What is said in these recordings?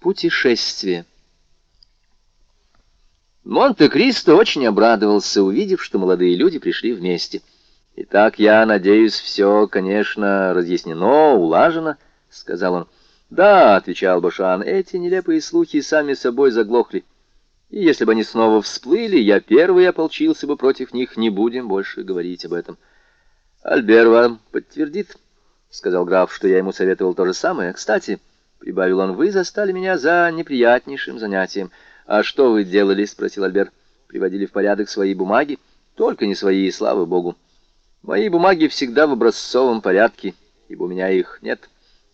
Путешествие. Монте-Кристо очень обрадовался, увидев, что молодые люди пришли вместе. «Итак, я надеюсь, все, конечно, разъяснено, улажено», — сказал он. «Да», — отвечал Башан, — «эти нелепые слухи сами собой заглохли. И если бы они снова всплыли, я первый ополчился бы против них, не будем больше говорить об этом». «Альбер вам подтвердит», — сказал граф, — что я ему советовал то же самое. Кстати, —— прибавил он, — вы застали меня за неприятнейшим занятием. — А что вы делали? — спросил Альбер. — Приводили в порядок свои бумаги? — Только не свои, слава богу. Мои бумаги всегда в образцовом порядке, ибо у меня их нет.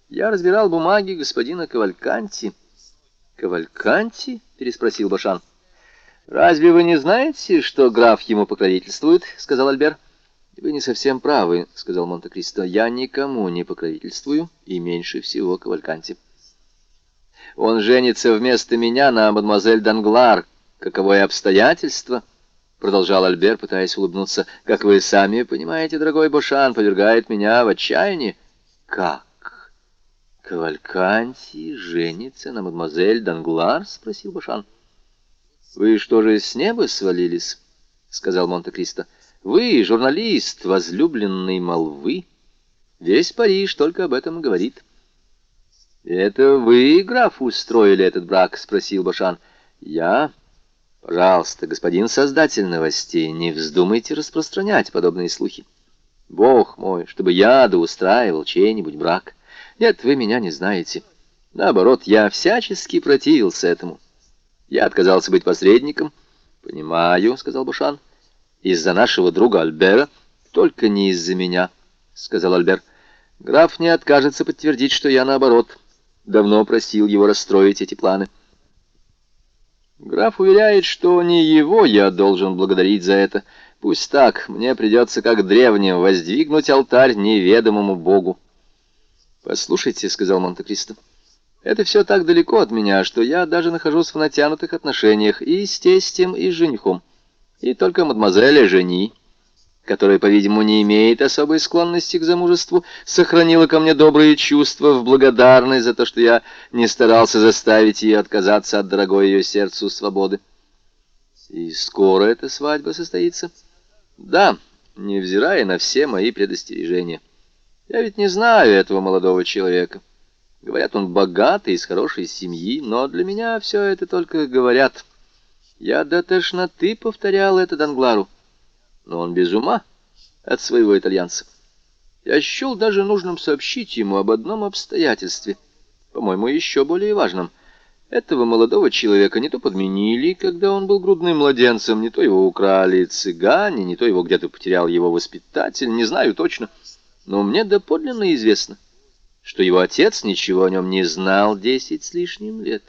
Я разбирал бумаги господина Кавальканти. — Кавальканти? — переспросил Башан. — Разве вы не знаете, что граф ему покровительствует? — сказал Альбер. — Вы не совсем правы, — сказал Монте-Кристо. — Я никому не покровительствую, и меньше всего Кавальканти. — он женится вместо меня на мадемуазель Данглар. Каковое обстоятельство?» Продолжал Альбер, пытаясь улыбнуться. «Как вы сами понимаете, дорогой Бошан, повергает меня в отчаяние». «Как? Кавальканти женится на мадемуазель Данглар?» — спросил Бошан. «Вы что же, с неба свалились?» — сказал Монте-Кристо. «Вы, журналист, возлюбленный молвы. Весь Париж только об этом говорит». «Это вы, граф, устроили этот брак?» — спросил Башан. «Я? Пожалуйста, господин создатель новостей, не вздумайте распространять подобные слухи. Бог мой, чтобы я да устраивал чей-нибудь брак. Нет, вы меня не знаете. Наоборот, я всячески противился этому. Я отказался быть посредником». «Понимаю», — сказал Башан. «Из-за нашего друга Альбера, только не из-за меня», — сказал Альбер. «Граф не откажется подтвердить, что я наоборот» давно просил его расстроить эти планы. Граф уверяет, что не его я должен благодарить за это. Пусть так, мне придется, как древним, воздвигнуть алтарь неведомому богу. «Послушайте», — сказал Монте-Кристо, — «это все так далеко от меня, что я даже нахожусь в натянутых отношениях и с тестем, и с женихом. И только мадемуазеля жени» которая, по-видимому, не имеет особой склонности к замужеству, сохранила ко мне добрые чувства в благодарность за то, что я не старался заставить ее отказаться от дорогой ее сердцу свободы. И скоро эта свадьба состоится? Да, невзирая на все мои предостережения. Я ведь не знаю этого молодого человека. Говорят, он богатый, из хорошей семьи, но для меня все это только говорят. Я до тошноты повторял это Данглару но он без ума от своего итальянца. Я счел даже нужным сообщить ему об одном обстоятельстве, по-моему, еще более важном. Этого молодого человека не то подменили, когда он был грудным младенцем, не то его украли цыгане, не то его где-то потерял его воспитатель, не знаю точно. Но мне доподлинно известно, что его отец ничего о нем не знал десять с лишним лет.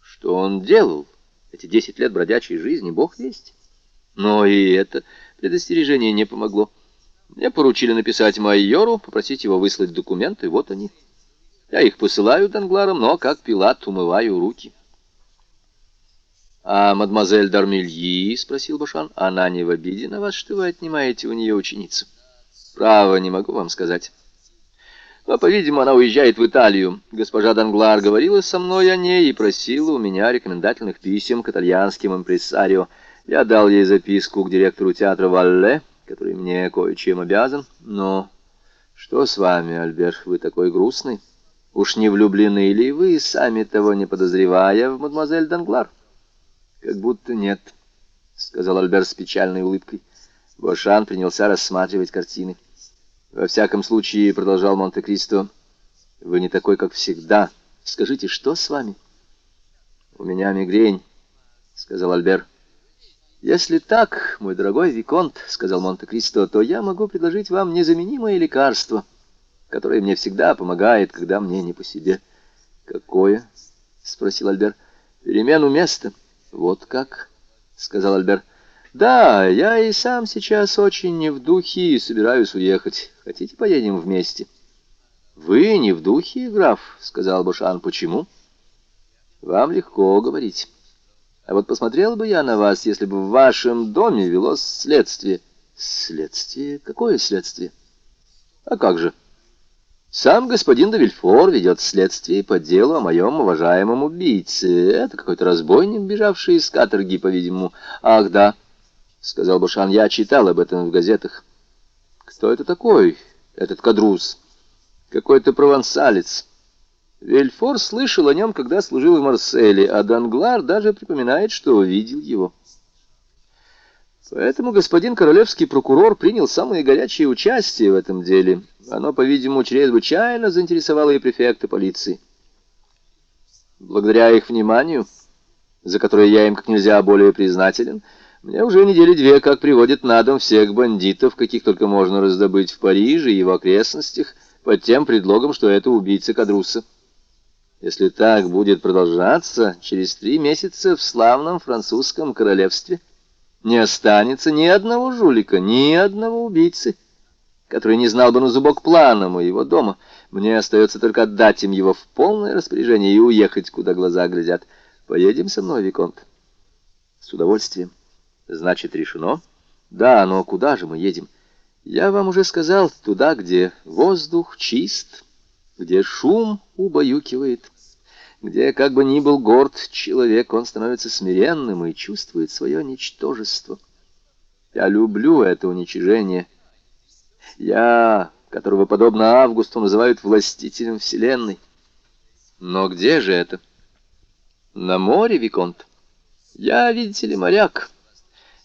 Что он делал эти десять лет бродячей жизни, бог весть. Но и это предостережение не помогло. Мне поручили написать майору, попросить его выслать документы, вот они. Я их посылаю Дангларам, но, как Пилат, умываю руки. «А мадемуазель Дармельи?» — спросил Башан. «Она не в обиде на вас, что вы отнимаете у нее ученицу?» «Право, не могу вам сказать». Но, по-видимому, она уезжает в Италию. Госпожа Данглар говорила со мной о ней и просила у меня рекомендательных писем к итальянским импрессарио. Я дал ей записку к директору театра Валле, который мне кое-чем обязан. Но что с вами, Альберт, вы такой грустный? Уж не влюблены ли вы, сами того не подозревая, в мадемуазель Данглар? Как будто нет, — сказал Альберт с печальной улыбкой. Бошан принялся рассматривать картины. Во всяком случае, — продолжал Монте-Кристо, — вы не такой, как всегда. Скажите, что с вами? — У меня мигрень, — сказал Альберт. «Если так, мой дорогой Виконт, — сказал Монте-Кристо, — то я могу предложить вам незаменимое лекарство, которое мне всегда помогает, когда мне не по себе». «Какое?» — спросил Альбер. «Перемену места». «Вот как?» — сказал Альбер. «Да, я и сам сейчас очень не в духе и собираюсь уехать. Хотите, поедем вместе?» «Вы не в духе, граф?» — сказал Бушан. «Почему?» «Вам легко говорить». А вот посмотрел бы я на вас, если бы в вашем доме велось следствие. Следствие? Какое следствие? А как же? Сам господин де Вильфор ведет следствие по делу о моем уважаемом убийце. Это какой-то разбойник, бежавший из каторги, по-видимому. Ах, да, — сказал Бушан, — я читал об этом в газетах. Кто это такой, этот кадрус? Какой-то провансалец. Вильфор слышал о нем, когда служил в Марселе, а Данглар даже припоминает, что видел его. Поэтому господин королевский прокурор принял самое горячее участие в этом деле. Оно, по-видимому, чрезвычайно заинтересовало и префекта полиции. Благодаря их вниманию, за которое я им как нельзя более признателен, мне уже недели две как приводят на дом всех бандитов, каких только можно раздобыть в Париже и в окрестностях, под тем предлогом, что это убийца Кадруса. Если так будет продолжаться, через три месяца в славном французском королевстве — не останется ни одного жулика, ни одного убийцы, который не знал бы на зубок плана моего дома. Мне остается только отдать им его в полное распоряжение и уехать, куда глаза глядят. Поедем со мной, Виконт? С удовольствием. Значит, решено? Да, но куда же мы едем? Я вам уже сказал, туда, где воздух чист, где шум убаюкивает где, как бы ни был горд человек, он становится смиренным и чувствует свое ничтожество. Я люблю это уничижение. Я, которого, подобно Августу, называют властителем Вселенной. Но где же это? На море, Виконт. Я, видите ли, моряк.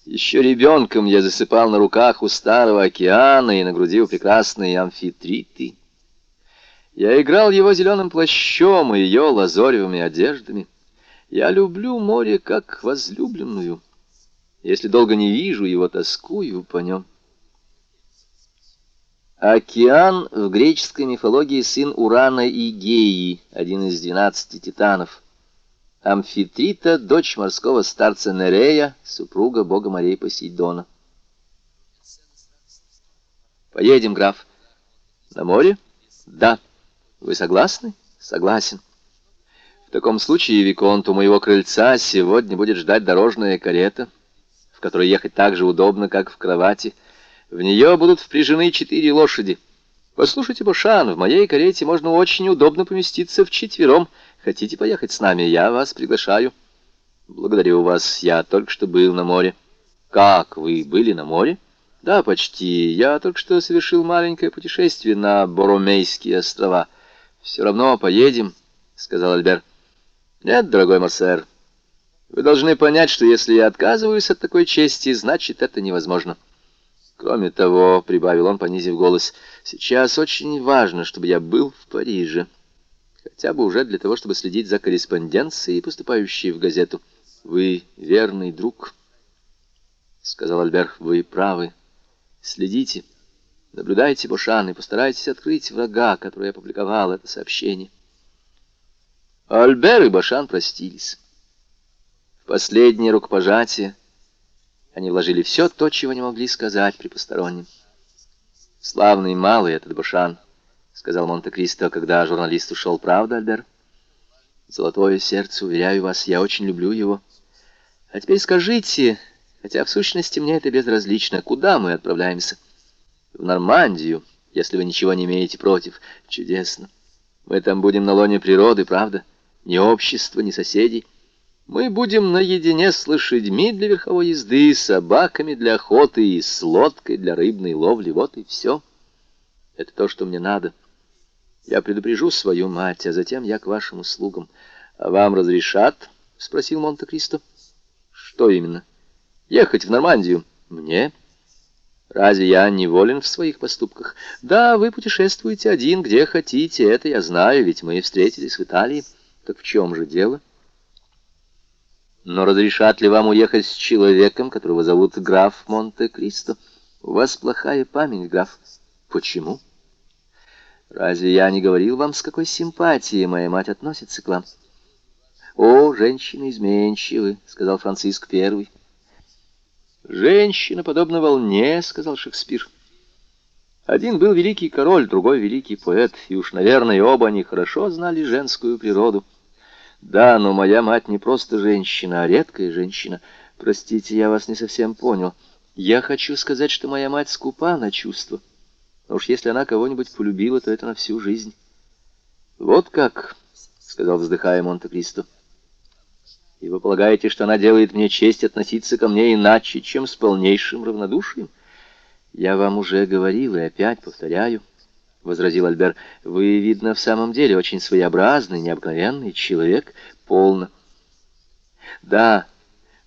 Еще ребенком я засыпал на руках у старого океана и на груди у прекрасной амфитриты. Я играл его зеленым плащом и ее лазоревыми одеждами. Я люблю море как возлюбленную. Если долго не вижу его, тоскую по нем. Океан в греческой мифологии сын Урана и Геи, один из двенадцати титанов. Амфитрита, дочь морского старца Нерея, супруга бога морей Посейдона. Поедем, граф. На море? Да. Вы согласны? Согласен. В таком случае, Виконт, у моего крыльца сегодня будет ждать дорожная карета, в которой ехать так же удобно, как в кровати. В нее будут впряжены четыре лошади. Послушайте, Бушан, в моей карете можно очень удобно поместиться вчетвером. Хотите поехать с нами? Я вас приглашаю. Благодарю вас. Я только что был на море. Как, вы были на море? Да, почти. Я только что совершил маленькое путешествие на Боромейские острова. «Все равно поедем», — сказал Альбер. «Нет, дорогой Марсер, вы должны понять, что если я отказываюсь от такой чести, значит, это невозможно». Кроме того, — прибавил он, понизив голос, — сейчас очень важно, чтобы я был в Париже. Хотя бы уже для того, чтобы следить за корреспонденцией, поступающей в газету. Вы верный друг, — сказал Альбер, — вы правы. Следите. Наблюдайте, Бушан, и постарайтесь открыть врага, который опубликовал это сообщение. Альбер и Башан простились. В последнее рукопожатие они вложили все то, чего не могли сказать при постороннем. «Славный малый этот Башан», — сказал Монте-Кристо, когда журналист ушел. «Правда, Альбер?» «Золотое сердце, уверяю вас, я очень люблю его. А теперь скажите, хотя в сущности мне это безразлично, куда мы отправляемся?» В Нормандию, если вы ничего не имеете против. Чудесно. Мы там будем на лоне природы, правда? Ни общества, ни соседей. Мы будем наедине с лошадьми для верховой езды, собаками для охоты и с лодкой для рыбной ловли. Вот и все. Это то, что мне надо. Я предупрежу свою мать, а затем я к вашим услугам. А вам разрешат? — спросил Монте-Кристо. — Что именно? — Ехать в Нормандию. — Мне? — Разве я неволен в своих поступках? Да, вы путешествуете один, где хотите, это я знаю, ведь мы встретились в Италии. Так в чем же дело? Но разрешат ли вам уехать с человеком, которого зовут граф Монте-Кристо? У вас плохая память, граф. Почему? Разве я не говорил вам, с какой симпатией моя мать относится к вам? О, женщины изменчивы, сказал Франциск Первый. «Женщина, подобна волне», — сказал Шекспир. Один был великий король, другой великий поэт, и уж, наверное, оба они хорошо знали женскую природу. Да, но моя мать не просто женщина, а редкая женщина. Простите, я вас не совсем понял. Я хочу сказать, что моя мать скупа на чувства. Но уж если она кого-нибудь полюбила, то это на всю жизнь. Вот как, — сказал, вздыхая Монте-Кристо. И вы полагаете, что она делает мне честь относиться ко мне иначе, чем с полнейшим равнодушием? Я вам уже говорил и опять повторяю, — возразил Альбер, — вы, видно, в самом деле очень своеобразный, необыкновенный человек, полно. Да,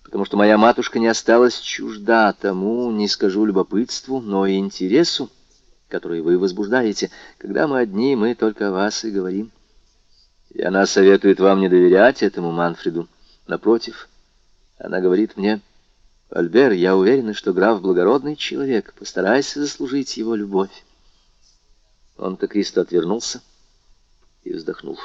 потому что моя матушка не осталась чужда тому, не скажу любопытству, но и интересу, который вы возбуждаете. Когда мы одни, мы только о вас и говорим. И она советует вам не доверять этому Манфреду. Напротив, она говорит мне, «Альбер, я уверена, что граф благородный человек. Постарайся заслужить его любовь». Он-то Кристо отвернулся и вздохнул.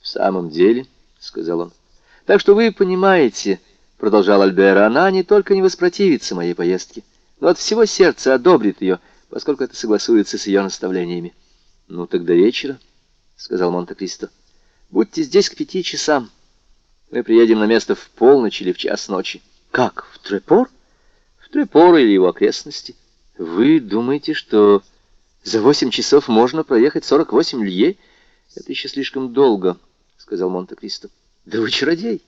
«В самом деле», — сказал он, — «так что вы понимаете, — продолжал Альбер, — она не только не воспротивится моей поездке, но от всего сердца одобрит ее, поскольку это согласуется с ее наставлениями». «Ну, тогда вечера», — сказал Монте-Кристо. Будьте здесь к пяти часам. Мы приедем на место в полночь или в час ночи. Как, в Трепор? В Трепор или его окрестности. Вы думаете, что за восемь часов можно проехать сорок восемь лье? Это еще слишком долго, сказал Монте-Кристо. Да вы чародей.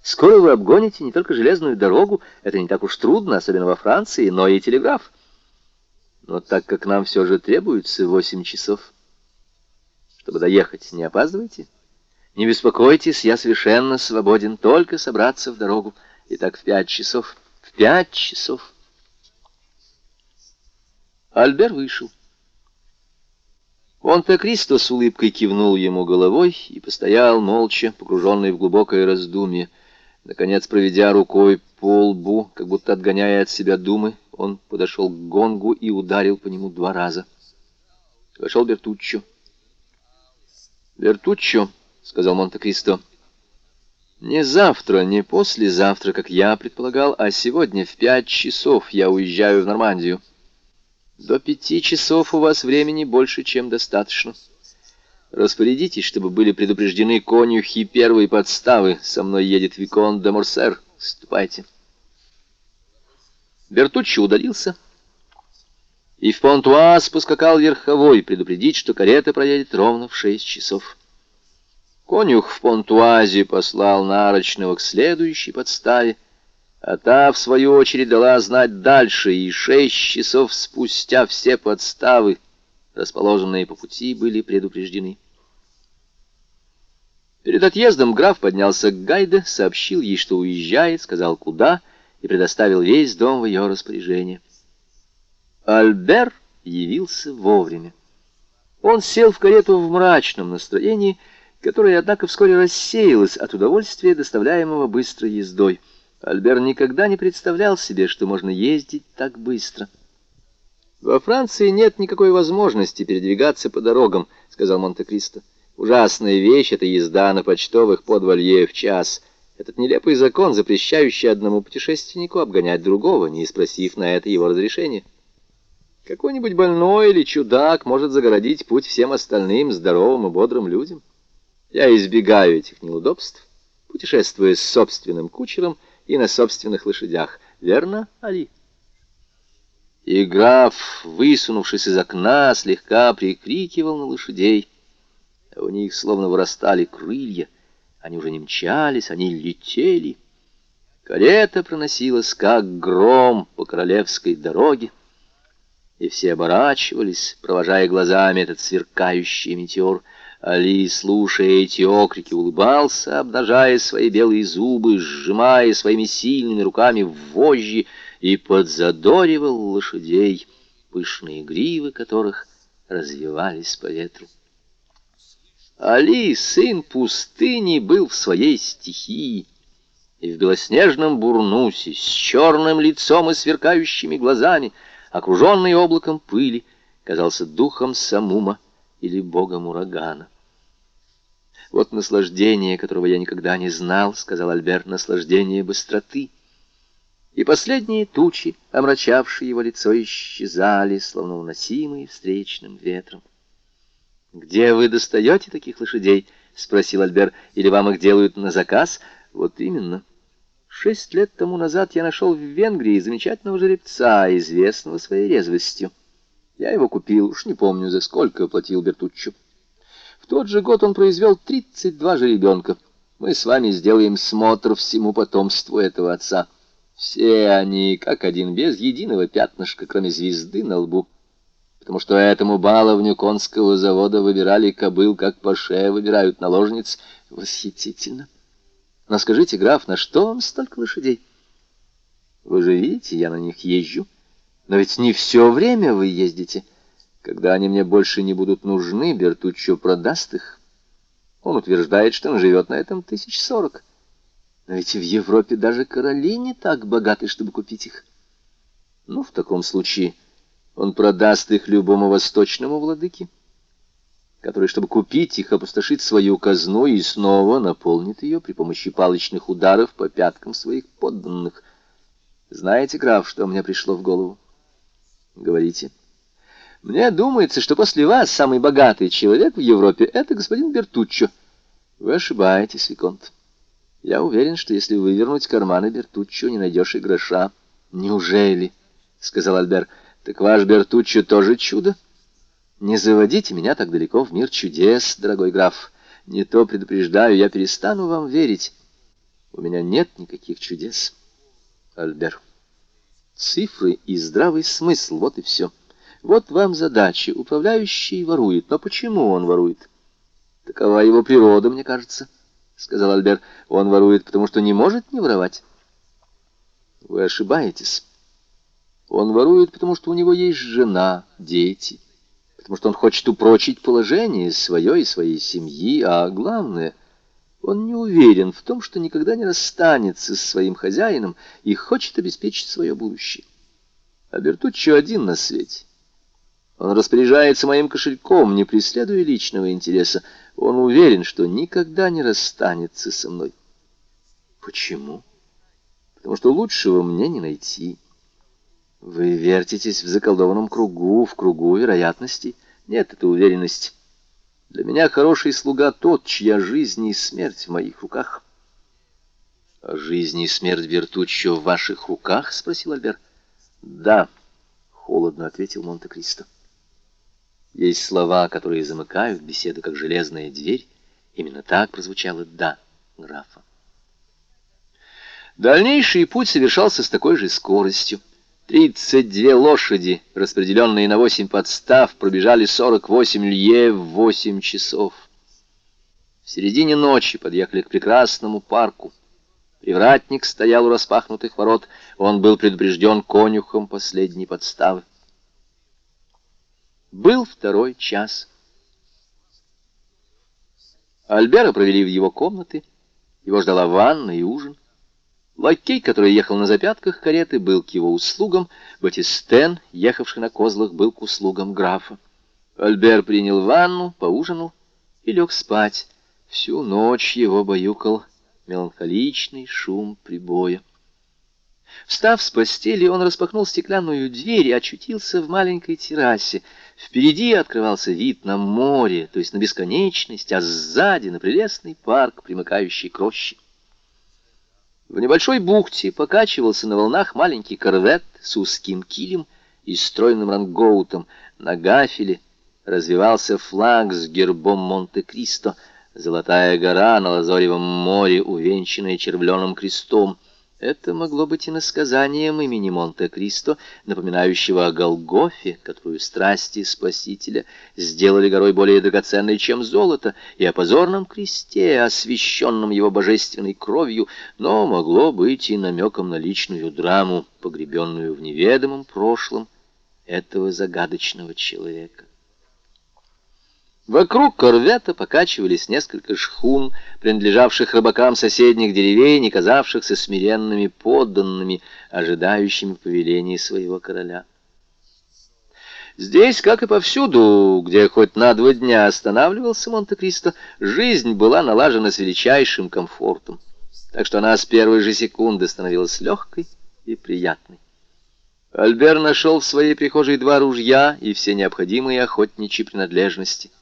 Скоро вы обгоните не только железную дорогу, это не так уж трудно, особенно во Франции, но и телеграф. Но так как нам все же требуется восемь часов, чтобы доехать, не опаздывайте. Не беспокойтесь, я совершенно свободен, только собраться в дорогу. Итак, в пять часов. В пять часов. Альбер вышел. Монте-Кристо с улыбкой кивнул ему головой и постоял молча, погруженный в глубокое раздумье. Наконец, проведя рукой по лбу, как будто отгоняя от себя думы, он подошел к гонгу и ударил по нему два раза. Вошел Бертуччо. «Бертуччо», — сказал Монте-Кристо. «Не завтра, не послезавтра, как я предполагал, а сегодня в пять часов я уезжаю в Нормандию. До пяти часов у вас времени больше, чем достаточно. Распорядитесь, чтобы были предупреждены конюхи первой подставы. Со мной едет Викон де Морсер. Ступайте». Бертуччи удалился, и в Понтуаз поскакал верховой предупредить, что карета проедет ровно в шесть часов. Конюх в Понтуазе послал Нарочного к следующей подставе, а та, в свою очередь, дала знать дальше, и шесть часов спустя все подставы, расположенные по пути, были предупреждены. Перед отъездом граф поднялся к Гайде, сообщил ей, что уезжает, сказал, куда, и предоставил весь дом в ее распоряжение. Альбер явился вовремя. Он сел в карету в мрачном настроении, которая, однако, вскоре рассеялась от удовольствия, доставляемого быстрой ездой. Альбер никогда не представлял себе, что можно ездить так быстро. «Во Франции нет никакой возможности передвигаться по дорогам», — сказал Монте-Кристо. «Ужасная вещь — это езда на почтовых подвалье в час. Этот нелепый закон, запрещающий одному путешественнику обгонять другого, не спросив на это его разрешения. Какой-нибудь больной или чудак может загородить путь всем остальным здоровым и бодрым людям». Я избегаю этих неудобств, путешествуя с собственным кучером и на собственных лошадях. Верно, Али? И граф, высунувшись из окна, слегка прикрикивал на лошадей. А у них словно вырастали крылья. Они уже не мчались, они летели. Карета проносилась, как гром по королевской дороге. И все оборачивались, провожая глазами этот сверкающий метеор — Али, слушая эти окрики, улыбался, обнажая свои белые зубы, сжимая своими сильными руками вожжи и подзадоривал лошадей, пышные гривы которых развивались по ветру. Али, сын пустыни, был в своей стихии, и в белоснежном бурнусе, с черным лицом и сверкающими глазами, окруженный облаком пыли, казался духом Самума, или богом урагана. «Вот наслаждение, которого я никогда не знал», — сказал Альберт, — «наслаждение быстроты». И последние тучи, омрачавшие его лицо, исчезали, словно уносимые встречным ветром. «Где вы достаете таких лошадей?» — спросил Альбер. «Или вам их делают на заказ?» «Вот именно. Шесть лет тому назад я нашел в Венгрии замечательного жеребца, известного своей резвостью. Я его купил, уж не помню, за сколько платил Бертуччо. В тот же год он произвел 32 жеребенка. Мы с вами сделаем смотр всему потомству этого отца. Все они, как один, без единого пятнышка, кроме звезды на лбу. Потому что этому баловню конского завода выбирали кобыл, как паше выбирают наложниц. Восхитительно. Но скажите, граф, на что вам столько лошадей? Вы же видите, я на них езжу. Но ведь не все время вы ездите. Когда они мне больше не будут нужны, Бертуччо продаст их. Он утверждает, что он живет на этом тысяч сорок. Но ведь в Европе даже короли не так богаты, чтобы купить их. Ну, в таком случае он продаст их любому восточному владыке, который, чтобы купить их, опустошит свою казну и снова наполнит ее при помощи палочных ударов по пяткам своих подданных. Знаете, граф, что мне пришло в голову? Говорите. Мне думается, что после вас самый богатый человек в Европе — это господин Бертуччо. Вы ошибаетесь, Виконт. Я уверен, что если вывернуть карманы Бертуччо, не найдешь и гроша. Неужели? — сказал Альбер. Так ваш Бертуччо тоже чудо? Не заводите меня так далеко в мир чудес, дорогой граф. Не то, предупреждаю, я перестану вам верить. У меня нет никаких чудес, Альбер. Цифры и здравый смысл, вот и все. Вот вам задача. Управляющий ворует. Но почему он ворует? Такова его природа, мне кажется. —— сказал Альбер. «Он ворует, потому что не может не воровать». «Вы ошибаетесь. Он ворует, потому что у него есть жена, дети, потому что он хочет упрочить положение свое и своей семьи, а главное, он не уверен в том, что никогда не расстанется с своим хозяином и хочет обеспечить свое будущее. А Бертуччо один на свете». Он распоряжается моим кошельком, не преследуя личного интереса. Он уверен, что никогда не расстанется со мной. Почему? Потому что лучшего мне не найти. Вы вертитесь в заколдованном кругу, в кругу вероятностей. Нет, это уверенность. Для меня хороший слуга тот, чья жизнь и смерть в моих руках. А жизнь и смерть Вертуччо в ваших руках? — спросил Альбер. Да, — холодно ответил Монте-Кристо. Есть слова, которые замыкают беседу, как железная дверь. Именно так прозвучало «да» графа. Дальнейший путь совершался с такой же скоростью. Тридцать две лошади, распределенные на восемь подстав, пробежали сорок восемь лье в восемь часов. В середине ночи подъехали к прекрасному парку. Привратник стоял у распахнутых ворот, он был предупрежден конюхом последней подставы. Был второй час. Альбера провели в его комнаты. Его ждала ванна и ужин. Лакей, который ехал на запятках кареты, был к его услугам. Батистен, ехавший на козлах, был к услугам графа. Альбер принял ванну, поужинал и лег спать. Всю ночь его баюкал меланхоличный шум прибоя. Встав с постели, он распахнул стеклянную дверь и очутился в маленькой террасе. Впереди открывался вид на море, то есть на бесконечность, а сзади на прелестный парк, примыкающий к роще. В небольшой бухте покачивался на волнах маленький корвет с узким килем и стройным рангоутом. На гафеле развивался флаг с гербом Монте-Кристо, золотая гора на лазоревом море, увенчанная червленым крестом — это могло быть иносказанием имени Монте-Кристо, напоминающего о Голгофе, которую страсти Спасителя сделали горой более драгоценной, чем золото, и о позорном кресте, освященном его божественной кровью, но могло быть и намеком на личную драму, погребенную в неведомом прошлом этого загадочного человека. Вокруг корвета покачивались несколько шхун, принадлежавших рыбакам соседних деревень и казавшихся смиренными подданными, ожидающими повеления своего короля. Здесь, как и повсюду, где хоть на два дня останавливался Монте-Кристо, жизнь была налажена с величайшим комфортом, так что она с первой же секунды становилась легкой и приятной. Альбер нашел в своей прихожей два ружья и все необходимые охотничьи принадлежности —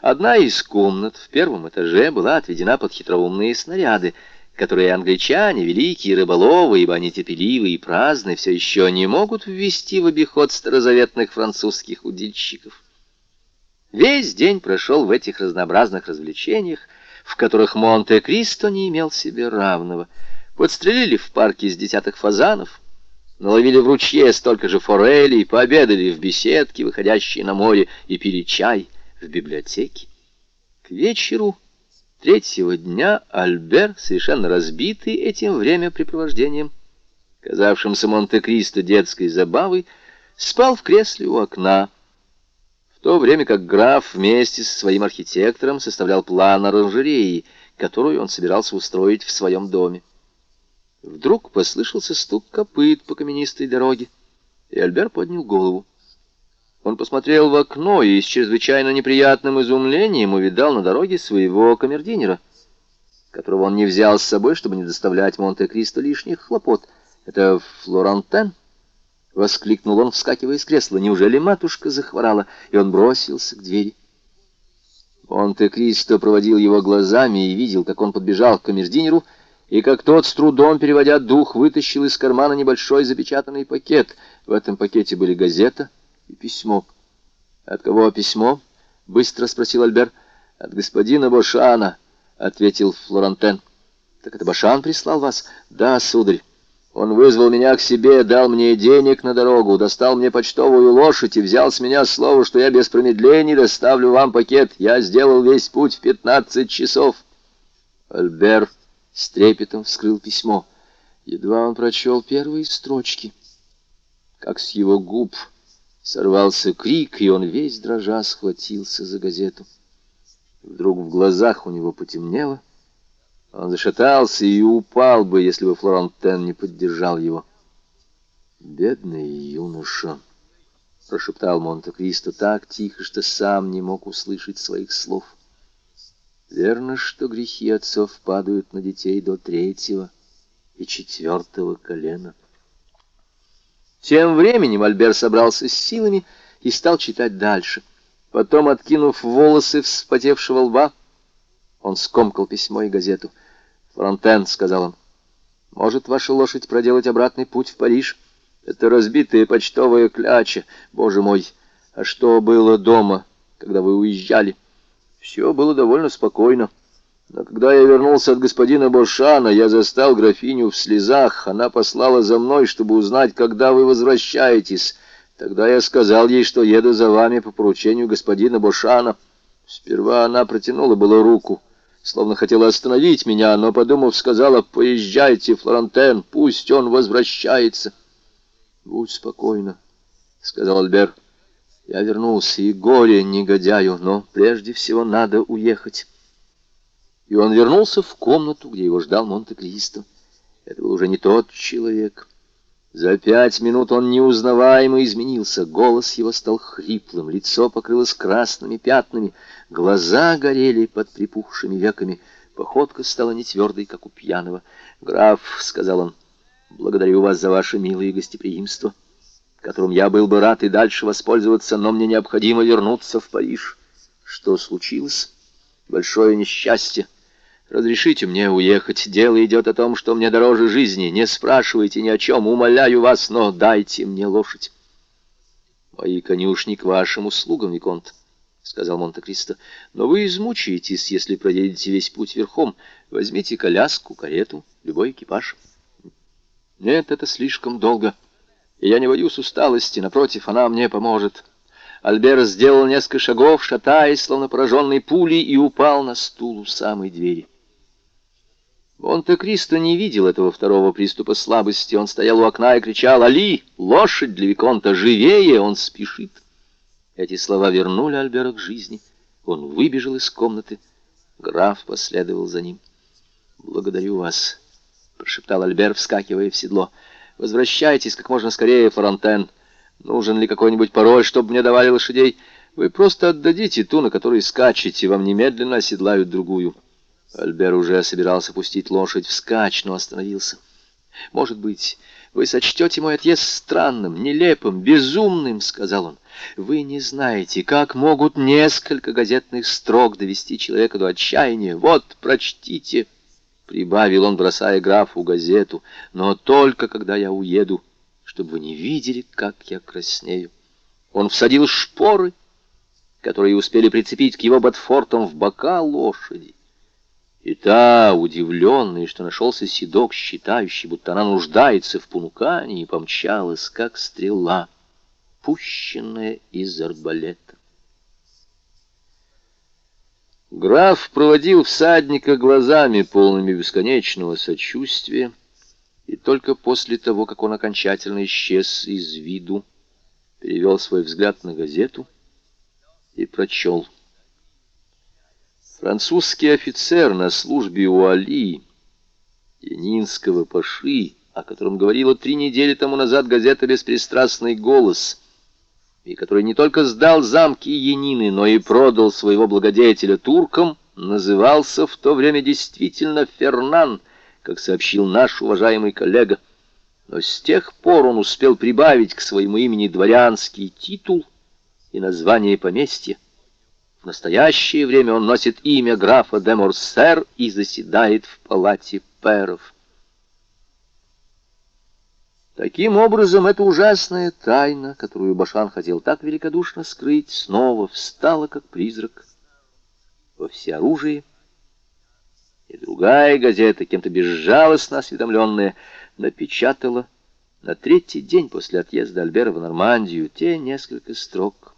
Одна из комнат в первом этаже была отведена под хитроумные снаряды. которые англичане, великие рыболовы, ибо они терпеливы и праздны, все еще не могут ввести в обиход старозаветных французских удильщиков. Весь день прошел в этих разнообразных развлечениях, в которых Монте-Кристо не имел себе равного. Подстрелили в парке с десятых фазанов, наловили в ручье столько же форелей, пообедали в беседке, выходящей на море, и пили чай в библиотеке. К вечеру третьего дня Альбер, совершенно разбитый этим времяпрепровождением, казавшимся Монте-Кристо детской забавой, спал в кресле у окна, в то время как граф вместе со своим архитектором составлял план оранжереи, которую он собирался устроить в своем доме. Вдруг послышался стук копыт по каменистой дороге, и Альбер поднял голову. Он посмотрел в окно и с чрезвычайно неприятным изумлением увидал на дороге своего камердинера, которого он не взял с собой, чтобы не доставлять Монте-Кристо лишних хлопот. «Это Флорантен?» — воскликнул он, вскакивая из кресла. «Неужели матушка захворала?» И он бросился к двери. Монте-Кристо проводил его глазами и видел, как он подбежал к камердинеру, и как тот, с трудом переводя дух, вытащил из кармана небольшой запечатанный пакет. В этом пакете были газета — и письмо. «От кого письмо?» — быстро спросил Альбер. «От господина Бошана», — ответил Флорантен. «Так это Башан прислал вас?» «Да, сударь. Он вызвал меня к себе, дал мне денег на дорогу, достал мне почтовую лошадь и взял с меня слово, что я без промедлений доставлю вам пакет. Я сделал весь путь в пятнадцать часов». Альбер с трепетом вскрыл письмо. Едва он прочел первые строчки, как с его губ Сорвался крик, и он весь дрожа схватился за газету. Вдруг в глазах у него потемнело. Он зашатался и упал бы, если бы Флорантен не поддержал его. «Бедный юноша!» — прошептал Монте-Кристо так тихо, что сам не мог услышать своих слов. «Верно, что грехи отцов падают на детей до третьего и четвертого колена». Тем временем Альбер собрался с силами и стал читать дальше. Потом, откинув волосы вспотевшего лба, он скомкал письмо и газету. «Фронтен», — сказал он, — «может ваша лошадь проделать обратный путь в Париж? Это разбитая почтовая кляча. Боже мой, а что было дома, когда вы уезжали?» «Все было довольно спокойно». Но когда я вернулся от господина Бошана, я застал графиню в слезах. Она послала за мной, чтобы узнать, когда вы возвращаетесь. Тогда я сказал ей, что еду за вами по поручению господина Бошана. Сперва она протянула было руку, словно хотела остановить меня, но, подумав, сказала, «Поезжайте, Флорантен, пусть он возвращается». «Будь спокойна», — сказал Альбер. «Я вернулся, и горе негодяю, но прежде всего надо уехать» и он вернулся в комнату, где его ждал Монте-Кристо. Это был уже не тот человек. За пять минут он неузнаваемо изменился, голос его стал хриплым, лицо покрылось красными пятнами, глаза горели под припухшими веками, походка стала не твердой, как у пьяного. «Граф», — сказал он, — «благодарю вас за ваше милое гостеприимство, которым я был бы рад и дальше воспользоваться, но мне необходимо вернуться в Париж». «Что случилось?» «Большое несчастье». Разрешите мне уехать. Дело идет о том, что мне дороже жизни. Не спрашивайте ни о чем, умоляю вас, но дайте мне лошадь. Мои конюшни к вашим услугам, Виконт, — сказал Монте-Кристо. Но вы измучаетесь, если проедете весь путь верхом. Возьмите коляску, карету, любой экипаж. Нет, это слишком долго. И я не боюсь усталости, напротив, она мне поможет. Альбер сделал несколько шагов, шатаясь, словно пораженный пулей, и упал на стул у самой двери. Монте-Кристо не видел этого второго приступа слабости. Он стоял у окна и кричал «Али! Лошадь для Виконта! Живее! Он спешит!» Эти слова вернули Альбера к жизни. Он выбежал из комнаты. Граф последовал за ним. «Благодарю вас», — прошептал Альбер, вскакивая в седло. «Возвращайтесь как можно скорее, Форантен. Нужен ли какой-нибудь пароль, чтобы мне давали лошадей? Вы просто отдадите ту, на которой скачете, вам немедленно оседлают другую». Альбер уже собирался пустить лошадь вскачь, но остановился. «Может быть, вы сочтете мой отъезд странным, нелепым, безумным», — сказал он. «Вы не знаете, как могут несколько газетных строк довести человека до отчаяния. Вот, прочтите». — прибавил он, бросая графу газету, — «но только когда я уеду, чтобы вы не видели, как я краснею». Он всадил шпоры, которые успели прицепить к его ботфортам в бока лошади. И та, удивленная, что нашелся седок, считающий, будто она нуждается в понукании, помчалась, как стрела, пущенная из арбалета. Граф проводил всадника глазами, полными бесконечного сочувствия, и только после того, как он окончательно исчез из виду, перевел свой взгляд на газету и прочел — Французский офицер на службе у Али, Янинского паши, о котором говорила три недели тому назад газета «Беспристрастный голос», и который не только сдал замки Янины, но и продал своего благодетеля туркам, назывался в то время действительно Фернан, как сообщил наш уважаемый коллега. Но с тех пор он успел прибавить к своему имени дворянский титул и название поместья. В настоящее время он носит имя графа де Морсер и заседает в палате пэров. Таким образом, эта ужасная тайна, которую Башан хотел так великодушно скрыть, снова встала как призрак во всеоружии. И другая газета, кем-то безжалостно осведомленная, напечатала на третий день после отъезда Альбера в Нормандию те несколько строк,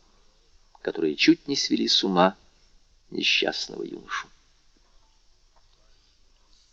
которые чуть не свели с ума несчастного юношу.